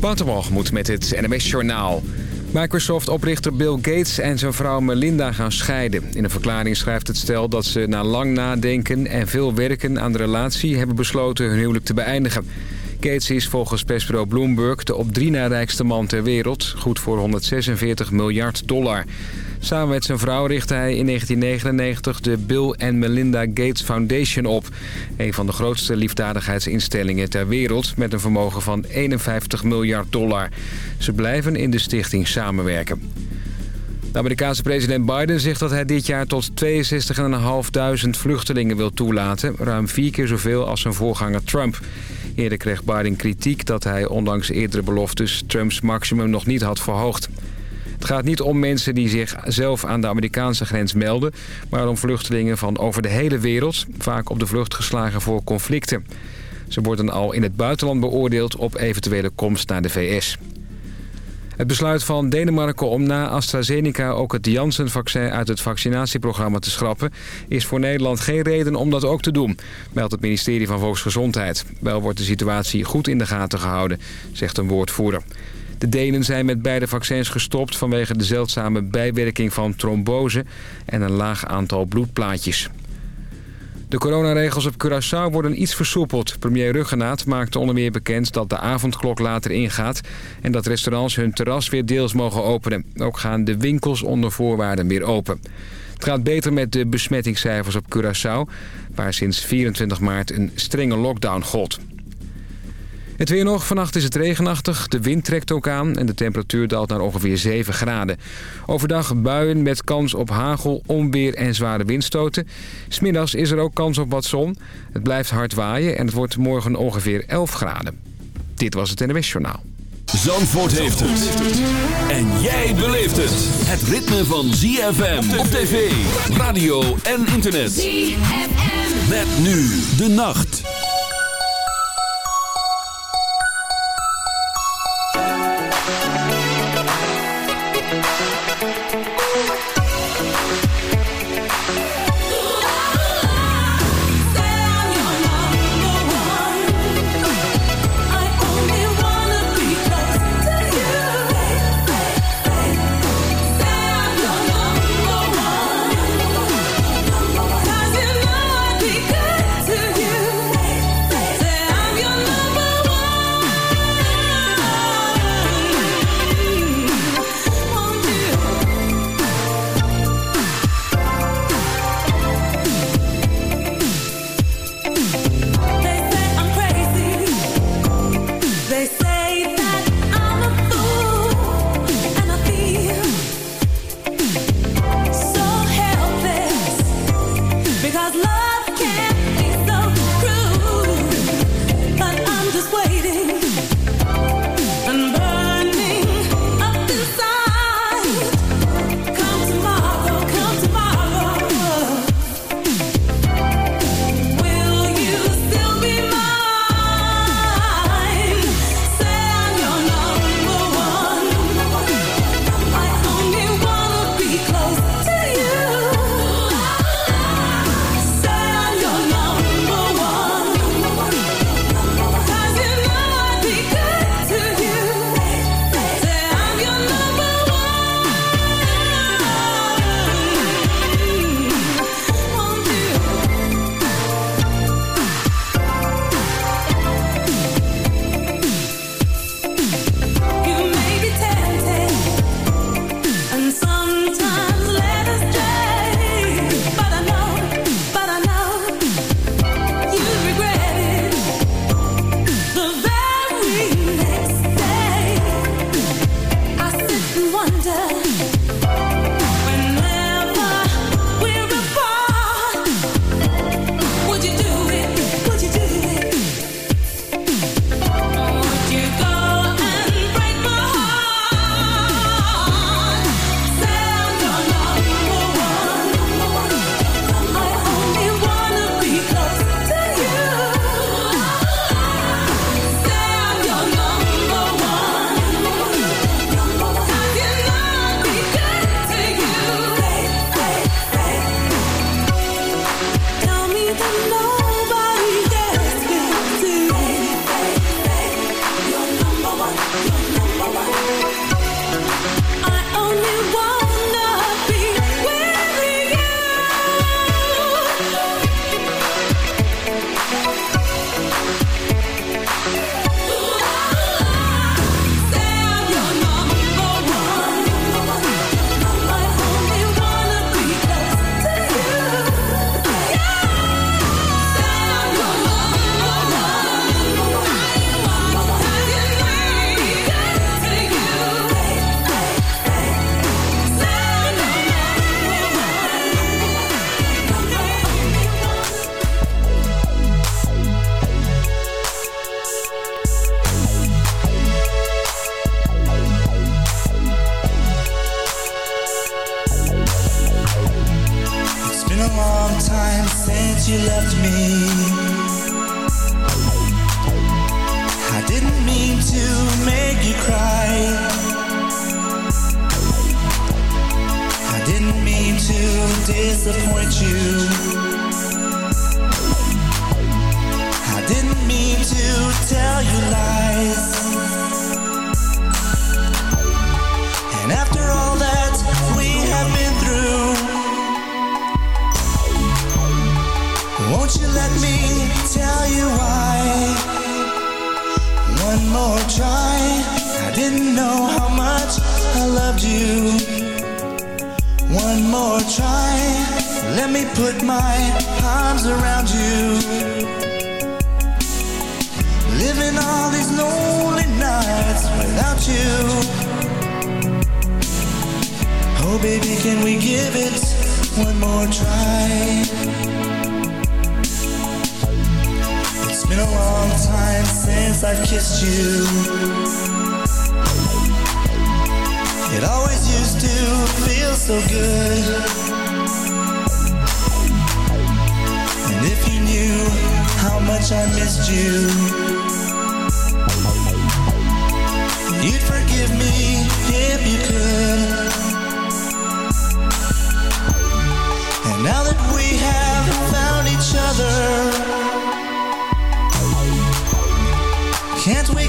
Waterwalgemoed met het NMS Journaal. Microsoft-oprichter Bill Gates en zijn vrouw Melinda gaan scheiden. In een verklaring schrijft het stel dat ze na lang nadenken en veel werken aan de relatie... hebben besloten hun huwelijk te beëindigen. Gates is volgens persbureau Bloomberg de op drie na rijkste man ter wereld... goed voor 146 miljard dollar. Samen met zijn vrouw richtte hij in 1999 de Bill Melinda Gates Foundation op. Een van de grootste liefdadigheidsinstellingen ter wereld met een vermogen van 51 miljard dollar. Ze blijven in de stichting samenwerken. De Amerikaanse president Biden zegt dat hij dit jaar tot 62.500 vluchtelingen wil toelaten. Ruim vier keer zoveel als zijn voorganger Trump. Eerder kreeg Biden kritiek dat hij ondanks eerdere beloftes Trumps maximum nog niet had verhoogd. Het gaat niet om mensen die zichzelf aan de Amerikaanse grens melden... maar om vluchtelingen van over de hele wereld... vaak op de vlucht geslagen voor conflicten. Ze worden al in het buitenland beoordeeld op eventuele komst naar de VS. Het besluit van Denemarken om na AstraZeneca ook het Janssen-vaccin uit het vaccinatieprogramma te schrappen... is voor Nederland geen reden om dat ook te doen, meldt het ministerie van Volksgezondheid. Wel wordt de situatie goed in de gaten gehouden, zegt een woordvoerder. De Denen zijn met beide vaccins gestopt vanwege de zeldzame bijwerking van trombose en een laag aantal bloedplaatjes. De coronaregels op Curaçao worden iets versoepeld. Premier Ruggenaat maakte onder meer bekend dat de avondklok later ingaat... en dat restaurants hun terras weer deels mogen openen. Ook gaan de winkels onder voorwaarden weer open. Het gaat beter met de besmettingscijfers op Curaçao... waar sinds 24 maart een strenge lockdown gold. Het weer nog. Vannacht is het regenachtig. De wind trekt ook aan en de temperatuur daalt naar ongeveer 7 graden. Overdag buien met kans op hagel, onweer en zware windstoten. Smiddags is er ook kans op wat zon. Het blijft hard waaien en het wordt morgen ongeveer 11 graden. Dit was het NWS Journaal. Zandvoort heeft het. En jij beleeft het. Het ritme van ZFM op tv, radio en internet. ZFM. Met nu de nacht.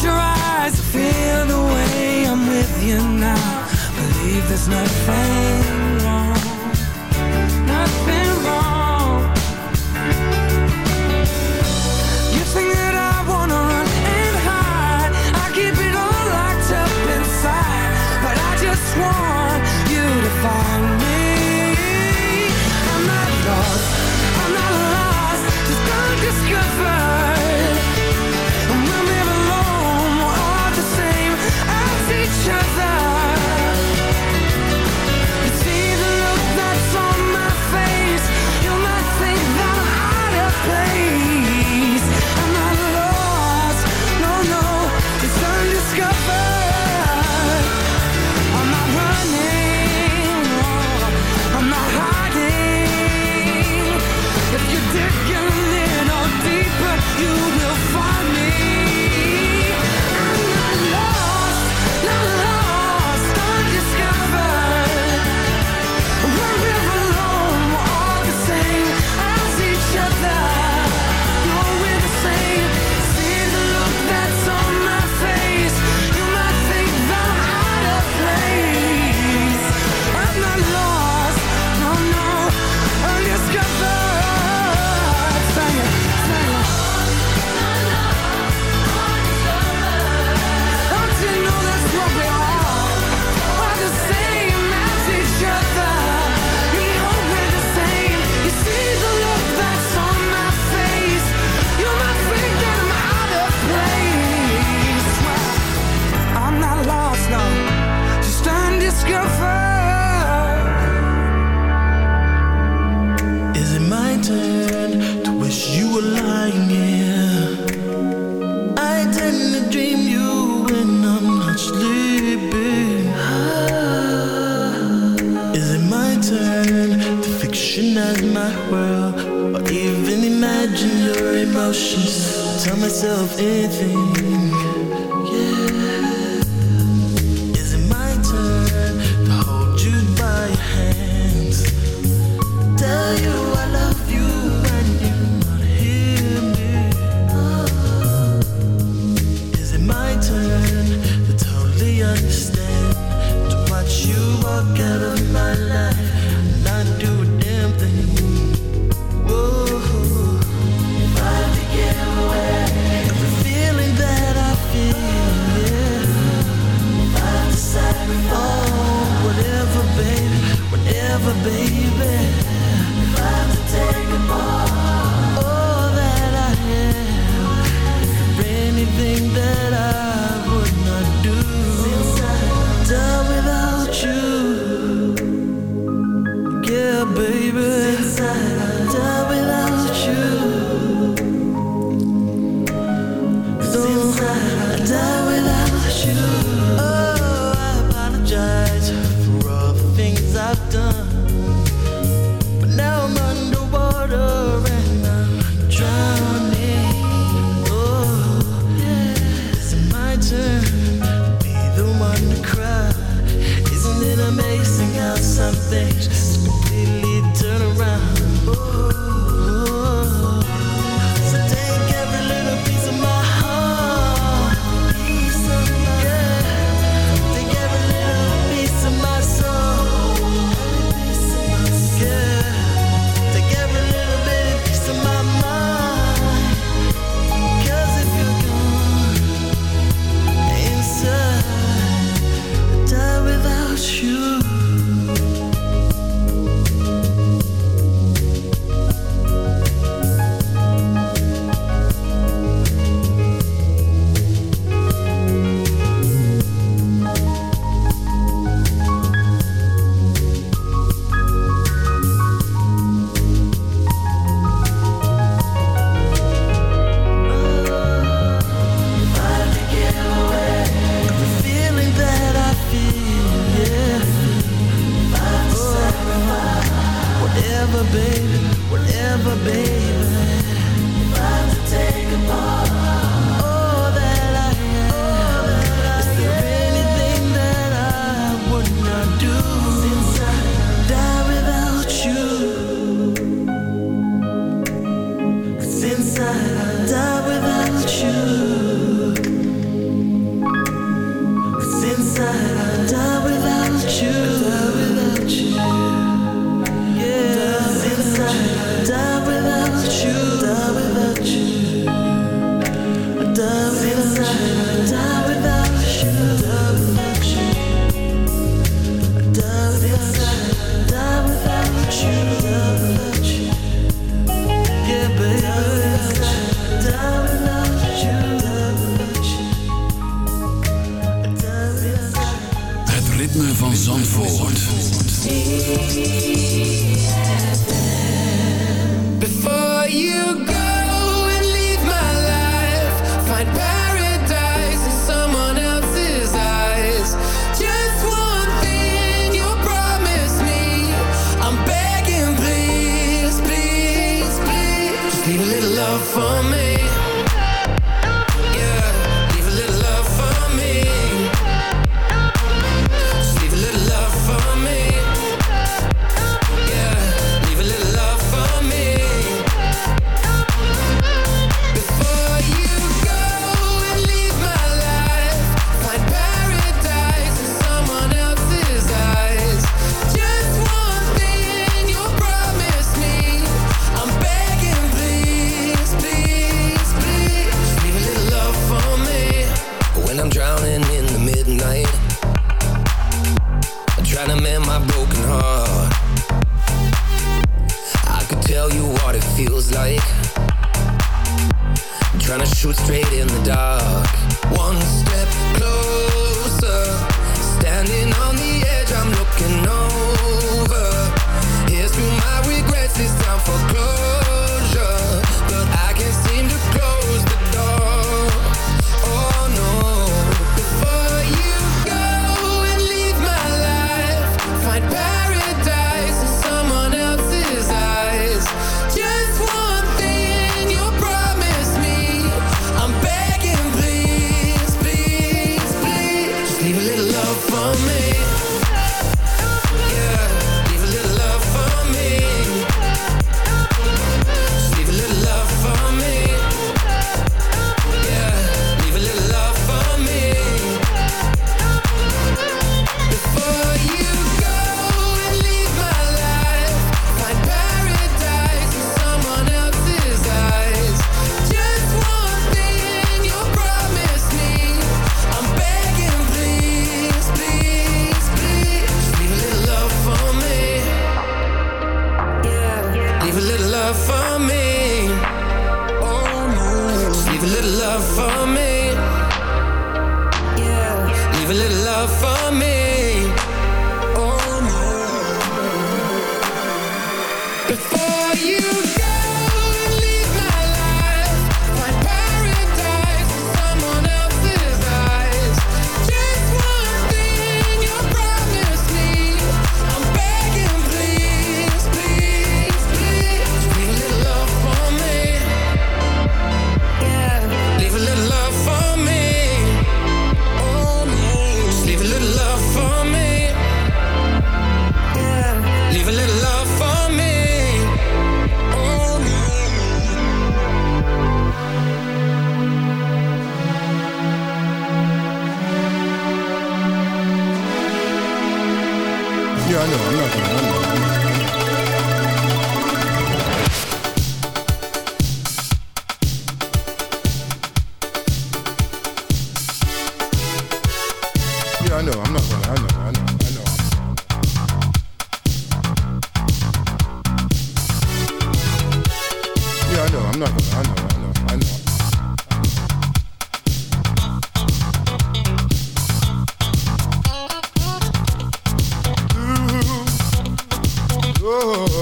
Close your eyes, feel the way I'm with you now. Believe there's nothing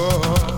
Oh.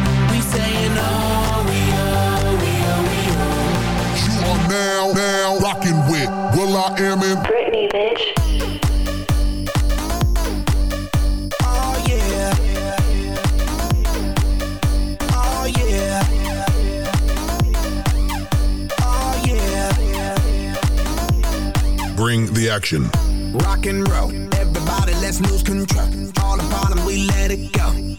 will.i.am in Britney, bitch. Oh yeah. Oh yeah. Oh yeah. Bring the action. Rock and roll. Everybody, let's lose control. All the bottom, we let it go.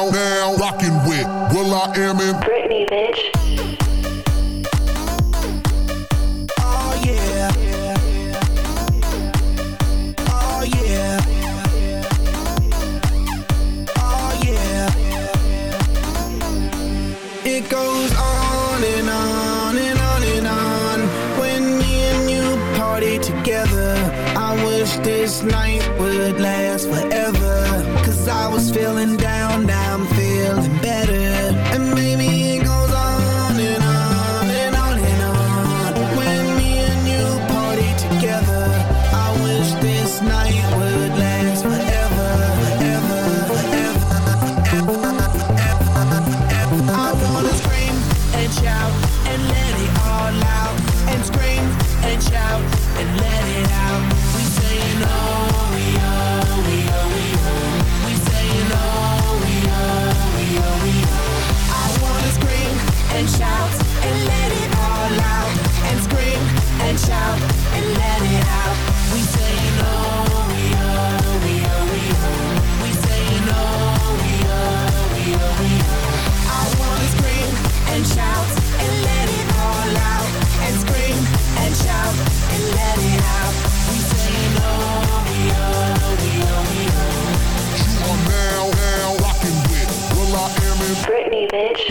Now, now rocking with will.i.am in Britney, bitch. Oh yeah. Oh yeah. Oh yeah. It goes on and on and on and on when me and you party together. I wish this night would last forever. I was feeling down, now I'm feeling better. And maybe bitch.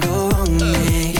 go on, make